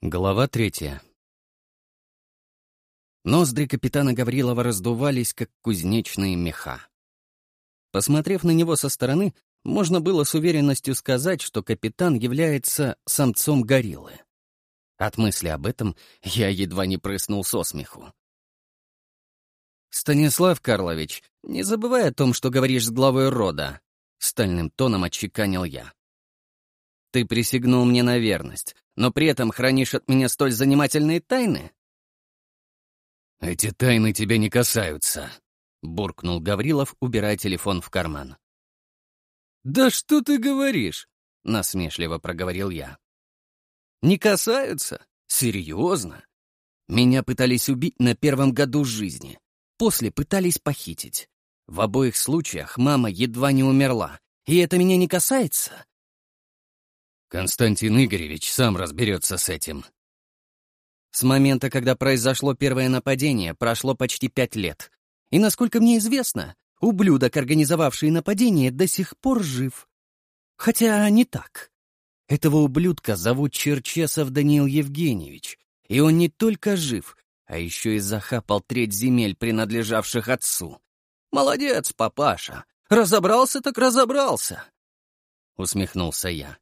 Глава третья. Ноздри капитана Гаврилова раздувались, как кузнечные меха. Посмотрев на него со стороны, можно было с уверенностью сказать, что капитан является самцом гориллы. От мысли об этом я едва не прыснул со смеху. «Станислав Карлович, не забывай о том, что говоришь с главой рода», — стальным тоном отчеканил я. Ты присягнул мне на верность, но при этом хранишь от меня столь занимательные тайны?» «Эти тайны тебя не касаются», — буркнул Гаврилов, убирая телефон в карман. «Да что ты говоришь?» — насмешливо проговорил я. «Не касаются? Серьезно? Меня пытались убить на первом году жизни. После пытались похитить. В обоих случаях мама едва не умерла. И это меня не касается? Константин Игоревич сам разберется с этим. С момента, когда произошло первое нападение, прошло почти пять лет. И, насколько мне известно, ублюдок, организовавший нападение, до сих пор жив. Хотя не так. Этого ублюдка зовут Черчесов Даниил Евгеньевич, и он не только жив, а еще и захапал треть земель, принадлежавших отцу. «Молодец, папаша! Разобрался так разобрался!» — усмехнулся я.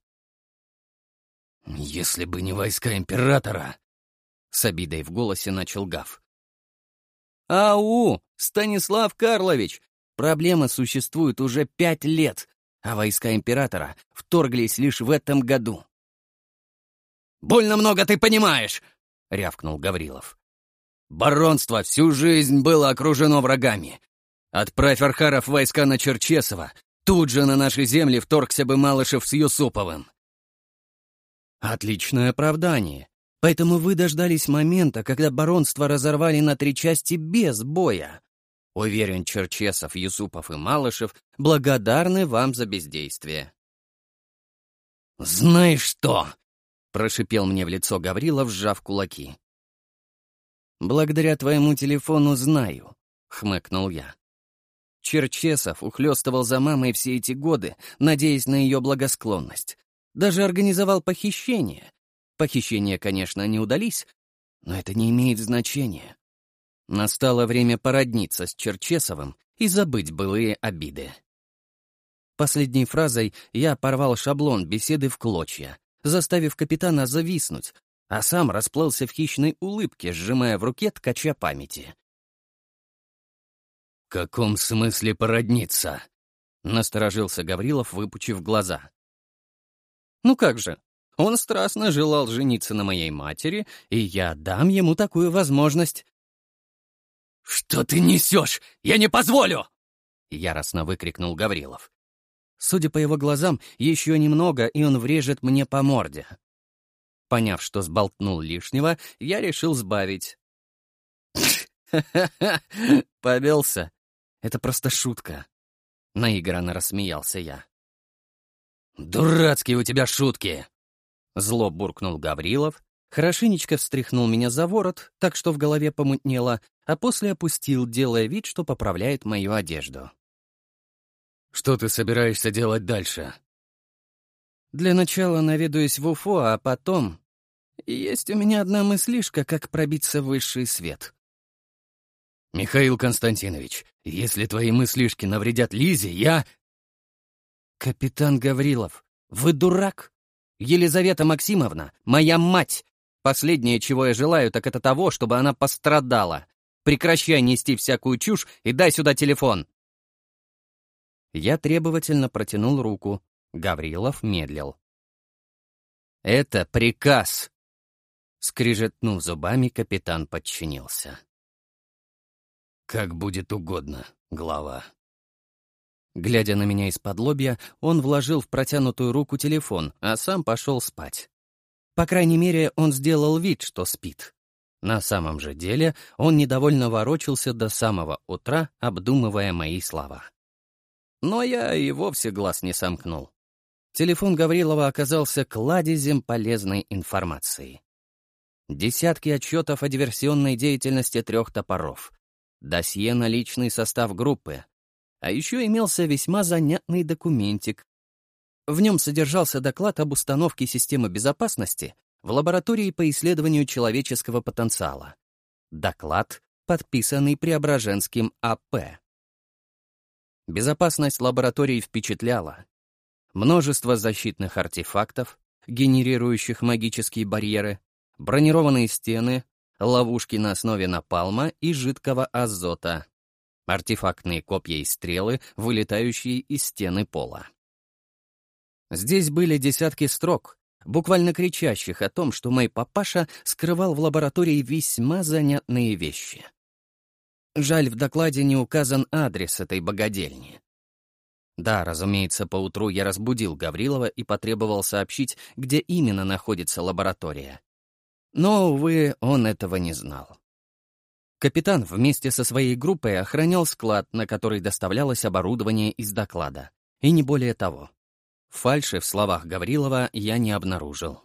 «Если бы не войска императора!» — с обидой в голосе начал Гав. «Ау, Станислав Карлович! Проблема существует уже пять лет, а войска императора вторглись лишь в этом году». «Больно много ты понимаешь!» — рявкнул Гаврилов. «Баронство всю жизнь было окружено врагами. Отправь Архаров войска на Черчесова, тут же на наши земли вторгся бы Малышев с Юсуповым. Отличное оправдание. Поэтому вы дождались момента, когда баронство разорвали на три части без боя. Уверен, Черчесов, Юсупов и Малышев благодарны вам за бездействие. «Знаешь что!» — прошипел мне в лицо Гаврилов, сжав кулаки. «Благодаря твоему телефону знаю», — хмыкнул я. Черчесов ухлёстывал за мамой все эти годы, надеясь на ее благосклонность. Даже организовал похищение. Похищения, конечно, не удались, но это не имеет значения. Настало время породниться с Черчесовым и забыть былые обиды. Последней фразой я порвал шаблон беседы в клочья, заставив капитана зависнуть, а сам расплылся в хищной улыбке, сжимая в руке ткача памяти. «В каком смысле породниться?» — насторожился Гаврилов, выпучив глаза. Ну как же, он страстно желал жениться на моей матери, и я дам ему такую возможность. «Что ты несешь? Я не позволю!» — яростно выкрикнул Гаврилов. Судя по его глазам, еще немного, и он врежет мне по морде. Поняв, что сболтнул лишнего, я решил сбавить. «Ха-ха-ха! Побелся! Это просто шутка!» Наигранно рассмеялся я. «Дурацкие у тебя шутки!» Зло буркнул Гаврилов, хорошенечко встряхнул меня за ворот, так что в голове помутнело, а после опустил, делая вид, что поправляет мою одежду. «Что ты собираешься делать дальше?» «Для начала наведаюсь в УФО, а потом...» «Есть у меня одна мыслишка, как пробиться в высший свет». «Михаил Константинович, если твои мыслишки навредят Лизе, я...» «Капитан Гаврилов, вы дурак? Елизавета Максимовна, моя мать! Последнее, чего я желаю, так это того, чтобы она пострадала. Прекращай нести всякую чушь и дай сюда телефон!» Я требовательно протянул руку. Гаврилов медлил. «Это приказ!» Скрижетнув зубами, капитан подчинился. «Как будет угодно, глава». Глядя на меня из-под лобья, он вложил в протянутую руку телефон, а сам пошел спать. По крайней мере, он сделал вид, что спит. На самом же деле он недовольно ворочался до самого утра, обдумывая мои слова. Но я и вовсе глаз не сомкнул. Телефон Гаврилова оказался кладезем полезной информации. Десятки отчетов о диверсионной деятельности трех топоров. Досье на личный состав группы, а еще имелся весьма занятный документик. В нем содержался доклад об установке системы безопасности в лаборатории по исследованию человеческого потенциала. Доклад, подписанный Преображенским АП. Безопасность лаборатории впечатляла. Множество защитных артефактов, генерирующих магические барьеры, бронированные стены, ловушки на основе напалма и жидкого азота. Артефактные копья и стрелы, вылетающие из стены пола. Здесь были десятки строк, буквально кричащих о том, что мой папаша скрывал в лаборатории весьма занятные вещи. Жаль, в докладе не указан адрес этой богадельни. Да, разумеется, поутру я разбудил Гаврилова и потребовал сообщить, где именно находится лаборатория. Но, увы, он этого не знал. Капитан вместе со своей группой охранял склад, на который доставлялось оборудование из доклада. И не более того. Фальши в словах Гаврилова я не обнаружил.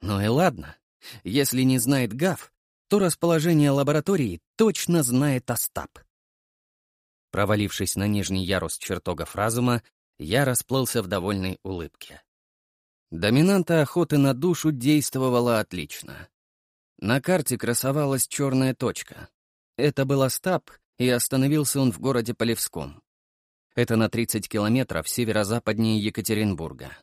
Ну и ладно. Если не знает Гав, то расположение лаборатории точно знает Остап. Провалившись на нижний ярус чертогов разума, я расплылся в довольной улыбке. Доминанта охоты на душу действовала отлично. На карте красовалась черная точка, это был Остап, и остановился он в городе Полевском. Это на 30 километров северо-западнее Екатеринбурга.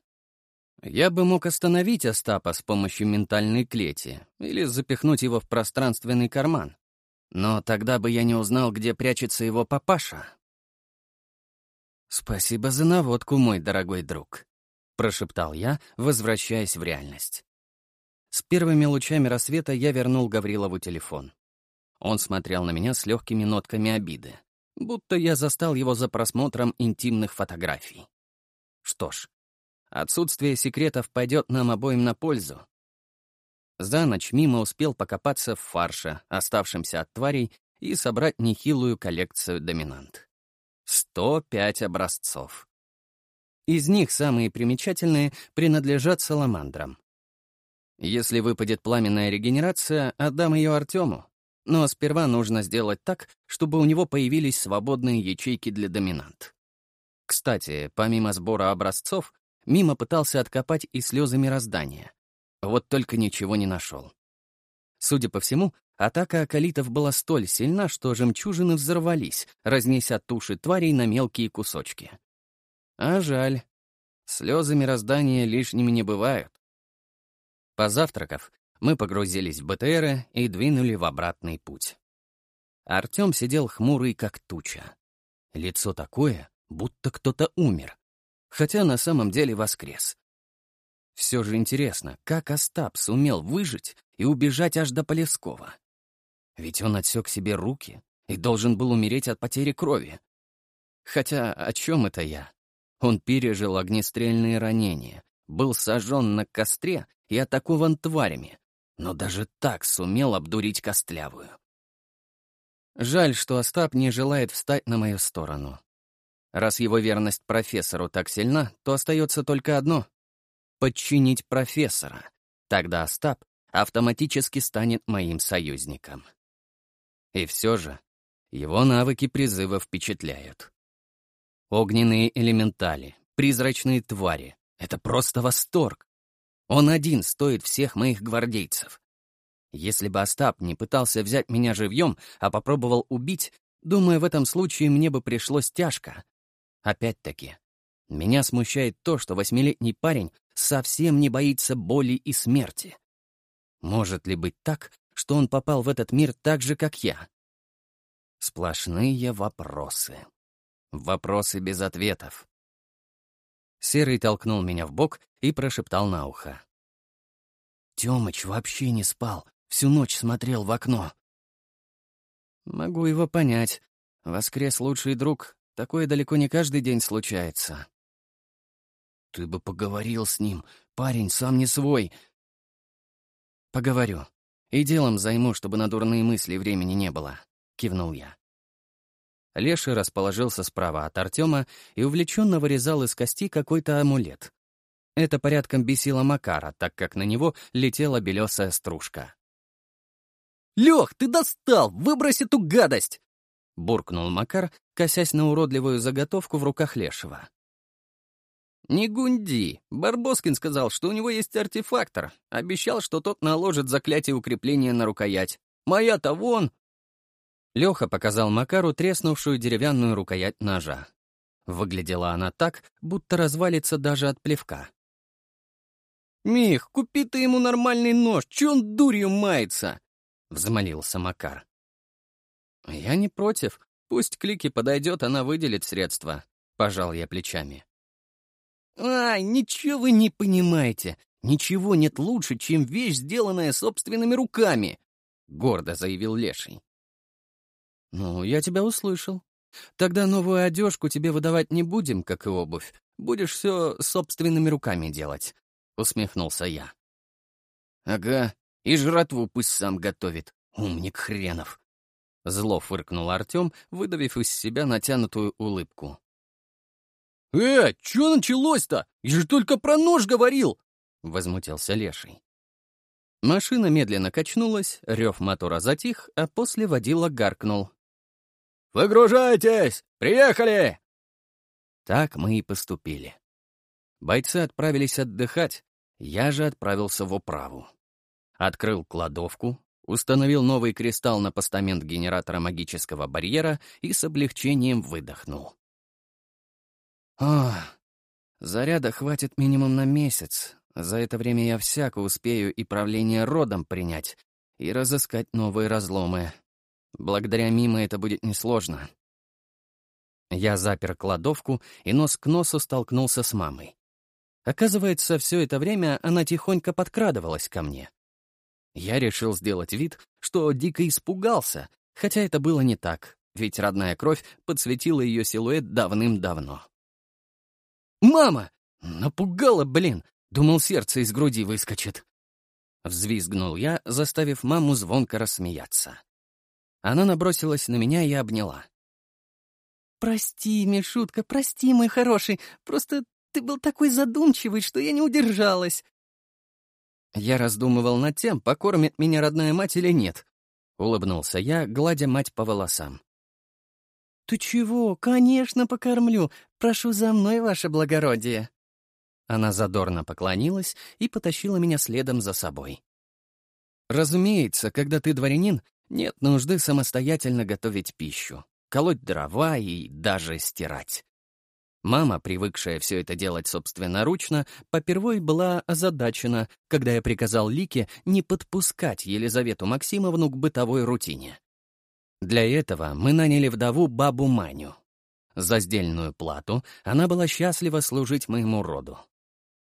Я бы мог остановить Остапа с помощью ментальной клети или запихнуть его в пространственный карман. Но тогда бы я не узнал, где прячется его папаша. «Спасибо за наводку, мой дорогой друг», — прошептал я, возвращаясь в реальность. С первыми лучами рассвета я вернул Гаврилову телефон. Он смотрел на меня с легкими нотками обиды, будто я застал его за просмотром интимных фотографий. Что ж, отсутствие секретов пойдет нам обоим на пользу. За ночь Мимо успел покопаться в фарше, оставшемся от тварей, и собрать нехилую коллекцию доминант. 105 образцов. Из них самые примечательные принадлежат саламандрам. Если выпадет пламенная регенерация, отдам ее Артему, но сперва нужно сделать так, чтобы у него появились свободные ячейки для доминант. Кстати, помимо сбора образцов, Мимо пытался откопать и слезы мироздания. Вот только ничего не нашел. Судя по всему, атака акалитов была столь сильна, что жемчужины взорвались, разнеся туши тварей на мелкие кусочки. А жаль. Слезы мироздания лишними не бывают. Позавтракав, мы погрузились в БТРы и двинули в обратный путь. Артем сидел хмурый, как туча. Лицо такое, будто кто-то умер, хотя на самом деле воскрес. Все же интересно, как Остап сумел выжить и убежать аж до Полескова, Ведь он отсек себе руки и должен был умереть от потери крови. Хотя о чем это я? Он пережил огнестрельные ранения, был сожжен на костре и атакован тварями, но даже так сумел обдурить костлявую. Жаль, что Остап не желает встать на мою сторону. Раз его верность профессору так сильна, то остается только одно — подчинить профессора. Тогда Остап автоматически станет моим союзником. И все же его навыки призыва впечатляют. Огненные элементали, призрачные твари — это просто восторг. Он один стоит всех моих гвардейцев. Если бы Остап не пытался взять меня живьем, а попробовал убить, думаю, в этом случае мне бы пришлось тяжко. Опять-таки, меня смущает то, что восьмилетний парень совсем не боится боли и смерти. Может ли быть так, что он попал в этот мир так же, как я? Сплошные вопросы. Вопросы без ответов. Серый толкнул меня в бок и прошептал на ухо. «Тёмыч вообще не спал, всю ночь смотрел в окно». «Могу его понять. Воскрес лучший друг. Такое далеко не каждый день случается». «Ты бы поговорил с ним. Парень сам не свой». «Поговорю. И делом займу, чтобы на дурные мысли времени не было», — кивнул я. Леший расположился справа от Артема и увлеченно вырезал из кости какой-то амулет. Это порядком бесило Макара, так как на него летела белесая стружка. «Лех, ты достал! Выбрось эту гадость!» — буркнул Макар, косясь на уродливую заготовку в руках Лешего. «Не гунди. Барбоскин сказал, что у него есть артефактор. Обещал, что тот наложит заклятие укрепления на рукоять. Моя-то вон, Леха показал Макару треснувшую деревянную рукоять ножа. Выглядела она так, будто развалится даже от плевка. «Мих, купи ты ему нормальный нож, чё он дурью мается?» — взмолился Макар. «Я не против. Пусть Клики подойдет, она выделит средства», — пожал я плечами. «Ай, ничего вы не понимаете. Ничего нет лучше, чем вещь, сделанная собственными руками», — гордо заявил Леший. «Ну, я тебя услышал. Тогда новую одежку тебе выдавать не будем, как и обувь. Будешь все собственными руками делать», — усмехнулся я. «Ага, и жратву пусть сам готовит. Умник хренов!» Зло фыркнул Артем, выдавив из себя натянутую улыбку. «Э, что началось-то? Я же только про нож говорил!» — возмутился Леший. Машина медленно качнулась, рев мотора затих, а после водила гаркнул. «Выгружайтесь! Приехали!» Так мы и поступили. Бойцы отправились отдыхать, я же отправился в управу. Открыл кладовку, установил новый кристалл на постамент генератора магического барьера и с облегчением выдохнул. «Ох, заряда хватит минимум на месяц. За это время я всяко успею и правление родом принять, и разыскать новые разломы, Благодаря Мимо это будет несложно. Я запер кладовку и нос к носу столкнулся с мамой. Оказывается, все это время она тихонько подкрадывалась ко мне. Я решил сделать вид, что дико испугался, хотя это было не так, ведь родная кровь подсветила ее силуэт давным-давно. «Мама! Напугала, блин! Думал, сердце из груди выскочит!» Взвизгнул я, заставив маму звонко рассмеяться. Она набросилась на меня и обняла. «Прости, Мишутка, прости, мой хороший. Просто ты был такой задумчивый, что я не удержалась». Я раздумывал над тем, покормит меня родная мать или нет. Улыбнулся я, гладя мать по волосам. «Ты чего? Конечно, покормлю. Прошу за мной, ваше благородие». Она задорно поклонилась и потащила меня следом за собой. «Разумеется, когда ты дворянин, нет нужды самостоятельно готовить пищу, колоть дрова и даже стирать. Мама, привыкшая все это делать собственноручно, попервой была озадачена, когда я приказал Лике не подпускать Елизавету Максимовну к бытовой рутине. Для этого мы наняли вдову бабу Маню. За сдельную плату она была счастлива служить моему роду.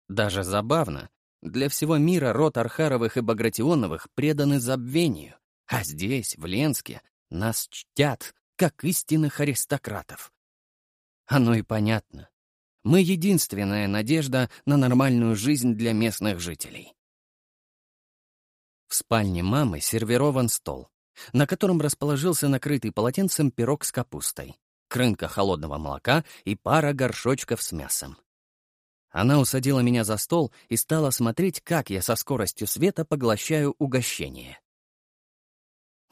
Даже забавно, для всего мира род Архаровых и Багратионовых преданы забвению, а здесь, в Ленске, нас чтят, как истинных аристократов. Оно и понятно. Мы единственная надежда на нормальную жизнь для местных жителей. В спальне мамы сервирован стол, на котором расположился накрытый полотенцем пирог с капустой, крынка холодного молока и пара горшочков с мясом. Она усадила меня за стол и стала смотреть, как я со скоростью света поглощаю угощение.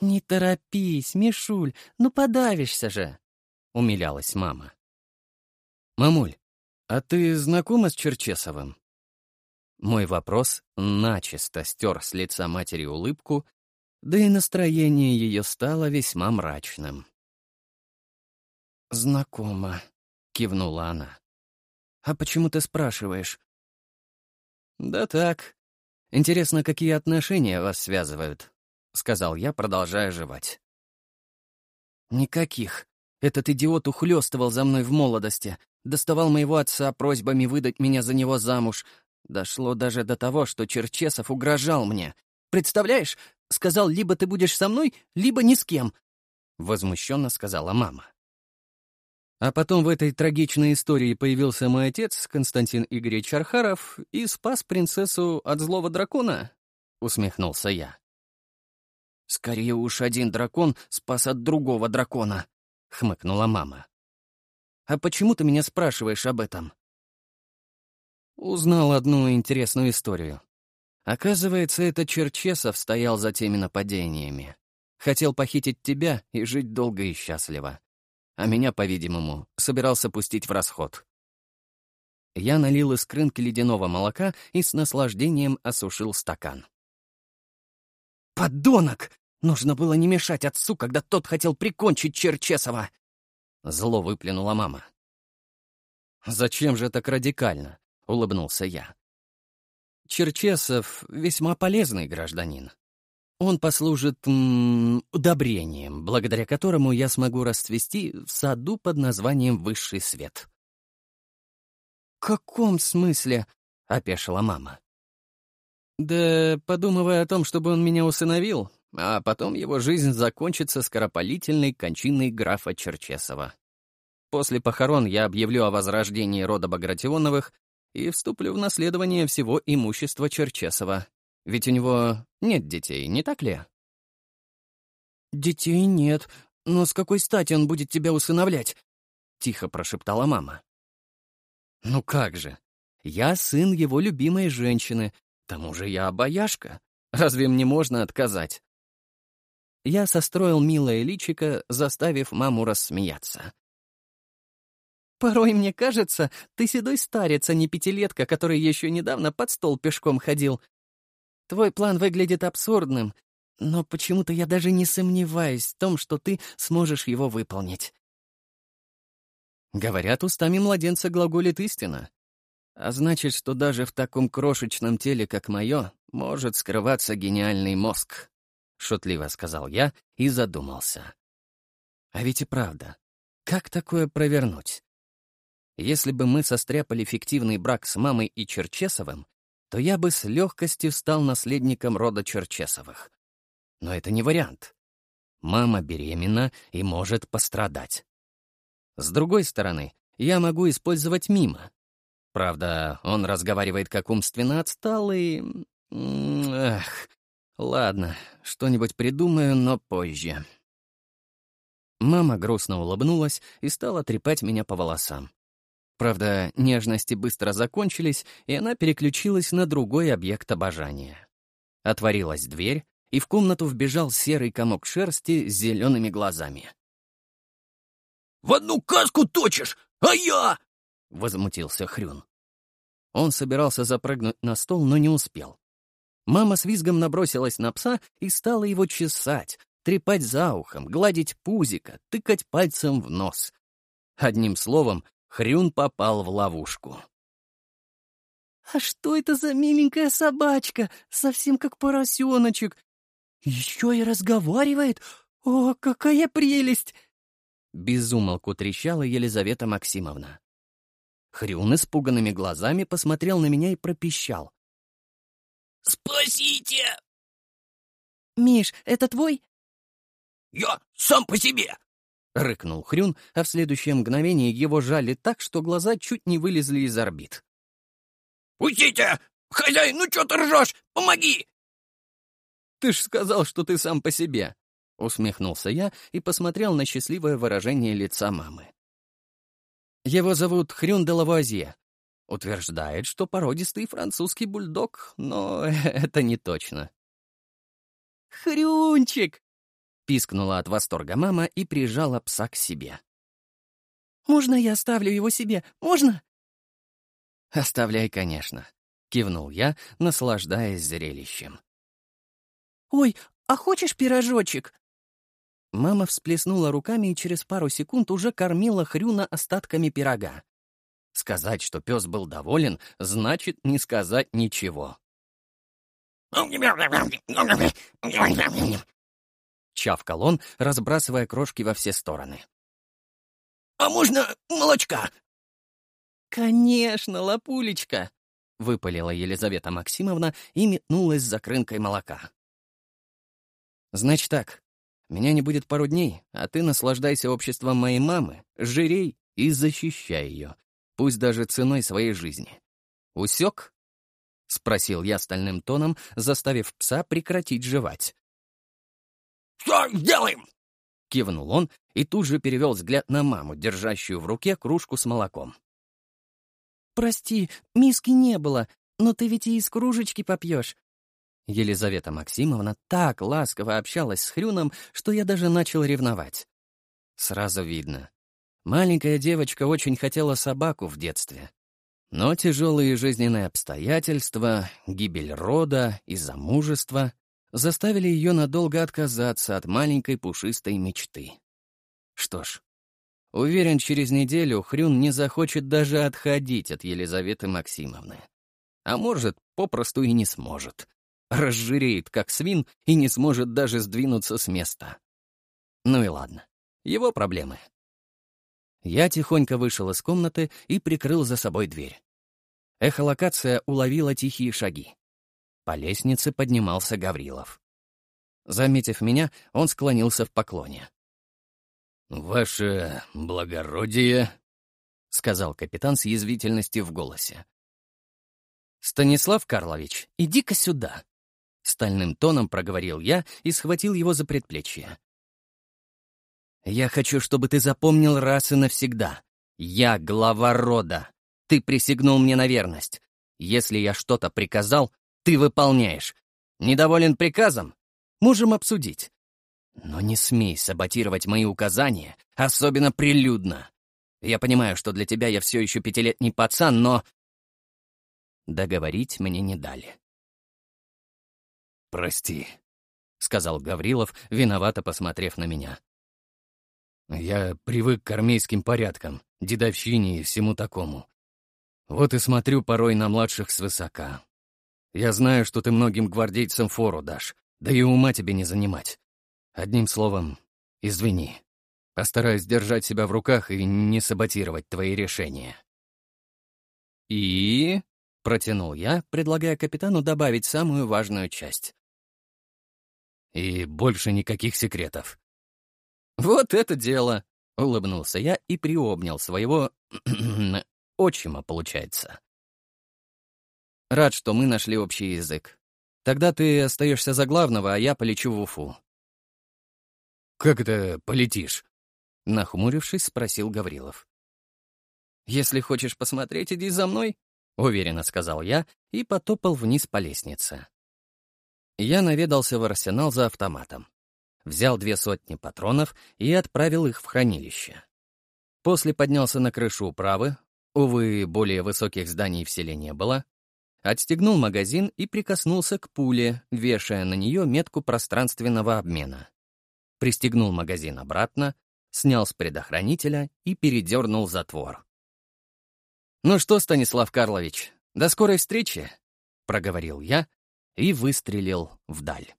«Не торопись, Мишуль, ну подавишься же!» — умилялась мама. «Мамуль, а ты знакома с Черчесовым?» Мой вопрос начисто стер с лица матери улыбку, да и настроение ее стало весьма мрачным. «Знакома», — кивнула она. «А почему ты спрашиваешь?» «Да так. Интересно, какие отношения вас связывают?» — сказал я, продолжая жевать. «Никаких. Этот идиот ухлёстывал за мной в молодости, доставал моего отца просьбами выдать меня за него замуж. Дошло даже до того, что Черчесов угрожал мне. Представляешь, сказал, либо ты будешь со мной, либо ни с кем», — возмущенно сказала мама. А потом в этой трагичной истории появился мой отец, Константин Игоревич Архаров, и спас принцессу от злого дракона, — усмехнулся я. «Скорее уж один дракон спас от другого дракона», — хмыкнула мама. «А почему ты меня спрашиваешь об этом?» Узнал одну интересную историю. Оказывается, это Черчесов стоял за теми нападениями. Хотел похитить тебя и жить долго и счастливо. А меня, по-видимому, собирался пустить в расход. Я налил из крынки ледяного молока и с наслаждением осушил стакан. Подонок! Нужно было не мешать отцу, когда тот хотел прикончить Черчесова!» Зло выплюнула мама. «Зачем же так радикально?» — улыбнулся я. «Черчесов — весьма полезный гражданин. Он послужит удобрением, благодаря которому я смогу расцвести в саду под названием «Высший свет». «В каком смысле?» — опешила мама. Да, подумывая о том, чтобы он меня усыновил, а потом его жизнь закончится скоропалительной кончиной графа Черчесова. После похорон я объявлю о возрождении рода Багратионовых и вступлю в наследование всего имущества Черчесова. Ведь у него нет детей, не так ли? «Детей нет, но с какой стати он будет тебя усыновлять?» — тихо прошептала мама. «Ну как же! Я сын его любимой женщины, к тому же я обаяшка. Разве мне можно отказать? Я состроил милое личико, заставив маму рассмеяться. «Порой мне кажется, ты седой старец, а не пятилетка, который еще недавно под стол пешком ходил. Твой план выглядит абсурдным, но почему-то я даже не сомневаюсь в том, что ты сможешь его выполнить». Говорят, устами младенца глаголит истина. А значит, что даже в таком крошечном теле, как мое, может скрываться гениальный мозг», — шутливо сказал я и задумался. «А ведь и правда, как такое провернуть? Если бы мы состряпали фиктивный брак с мамой и Черчесовым, то я бы с легкостью стал наследником рода Черчесовых. Но это не вариант. Мама беременна и может пострадать. С другой стороны, я могу использовать мимо, Правда, он разговаривает как умственно отсталый... Эх, ладно, что-нибудь придумаю, но позже. Мама грустно улыбнулась и стала трепать меня по волосам. Правда, нежности быстро закончились, и она переключилась на другой объект обожания. Отворилась дверь, и в комнату вбежал серый комок шерсти с зелеными глазами. «В одну каску точишь, а я...» — возмутился Хрюн. Он собирался запрыгнуть на стол, но не успел. Мама с визгом набросилась на пса и стала его чесать, трепать за ухом, гладить пузико, тыкать пальцем в нос. Одним словом, Хрюн попал в ловушку. «А что это за миленькая собачка, совсем как поросеночек? Еще и разговаривает? О, какая прелесть!» Безумолку трещала Елизавета Максимовна. Хрюн испуганными глазами посмотрел на меня и пропищал. «Спасите!» «Миш, это твой?» «Я сам по себе!» — рыкнул Хрюн, а в следующее мгновение его жали так, что глаза чуть не вылезли из орбит. «Пустите! Хозяин, ну чё ты ржёшь? Помоги!» «Ты ж сказал, что ты сам по себе!» — усмехнулся я и посмотрел на счастливое выражение лица мамы. Его зовут Хрюн де Лавуазье. Утверждает, что породистый французский бульдог, но это не точно. «Хрюнчик!» — пискнула от восторга мама и прижала пса к себе. «Можно я оставлю его себе? Можно?» «Оставляй, конечно», — кивнул я, наслаждаясь зрелищем. «Ой, а хочешь пирожочек?» Мама всплеснула руками и через пару секунд уже кормила Хрюна остатками пирога. Сказать, что пес был доволен, значит не сказать ничего. Чавкал он, разбрасывая крошки во все стороны. «А можно молочка?» «Конечно, лапулечка!» — выпалила Елизавета Максимовна и метнулась за крынкой молока. «Значит так, меня не будет пару дней, а ты наслаждайся обществом моей мамы, жирей и защищай ее, пусть даже ценой своей жизни. Усек? Спросил я стальным тоном, заставив пса прекратить жевать. «Что делаем?» — кивнул он и тут же перевел взгляд на маму, держащую в руке кружку с молоком. «Прости, миски не было, но ты ведь и из кружечки попьешь. Елизавета Максимовна так ласково общалась с Хрюном, что я даже начал ревновать. Сразу видно. Маленькая девочка очень хотела собаку в детстве. Но тяжелые жизненные обстоятельства, гибель рода и замужества заставили ее надолго отказаться от маленькой пушистой мечты. Что ж, уверен, через неделю Хрюн не захочет даже отходить от Елизаветы Максимовны. А может, попросту и не сможет разжиреет, как свин, и не сможет даже сдвинуться с места. Ну и ладно. Его проблемы. Я тихонько вышел из комнаты и прикрыл за собой дверь. Эхолокация уловила тихие шаги. По лестнице поднимался Гаврилов. Заметив меня, он склонился в поклоне. «Ваше благородие», — сказал капитан с язвительностью в голосе. «Станислав Карлович, иди-ка сюда», — стальным тоном проговорил я и схватил его за предплечье. «Я хочу, чтобы ты запомнил раз и навсегда. Я глава рода. Ты присягнул мне на верность. Если я что-то приказал, ты выполняешь. Недоволен приказом? Можем обсудить. Но не смей саботировать мои указания, особенно прилюдно. Я понимаю, что для тебя я все еще пятилетний пацан, но...» Договорить мне не дали прости», — сказал Гаврилов, виновато посмотрев на меня. «Я привык к армейским порядкам, дедовщине и всему такому. Вот и смотрю порой на младших свысока. Я знаю, что ты многим гвардейцам фору дашь, да и ума тебе не занимать. Одним словом, извини. Постараюсь держать себя в руках и не саботировать твои решения». «И?» — протянул я, предлагая капитану добавить самую важную часть. И больше никаких секретов. «Вот это дело!» — улыбнулся я и приобнял своего... отчима, получается. «Рад, что мы нашли общий язык. Тогда ты остаешься за главного, а я полечу в Уфу». «Как это полетишь?» — нахмурившись, спросил Гаврилов. «Если хочешь посмотреть, иди за мной», — уверенно сказал я и потопал вниз по лестнице я наведался в арсенал за автоматом. Взял две сотни патронов и отправил их в хранилище. После поднялся на крышу управы, увы, более высоких зданий в селе не было, отстегнул магазин и прикоснулся к пуле, вешая на нее метку пространственного обмена. Пристегнул магазин обратно, снял с предохранителя и передернул затвор. «Ну что, Станислав Карлович, до скорой встречи!» — проговорил я, и выстрелил вдаль.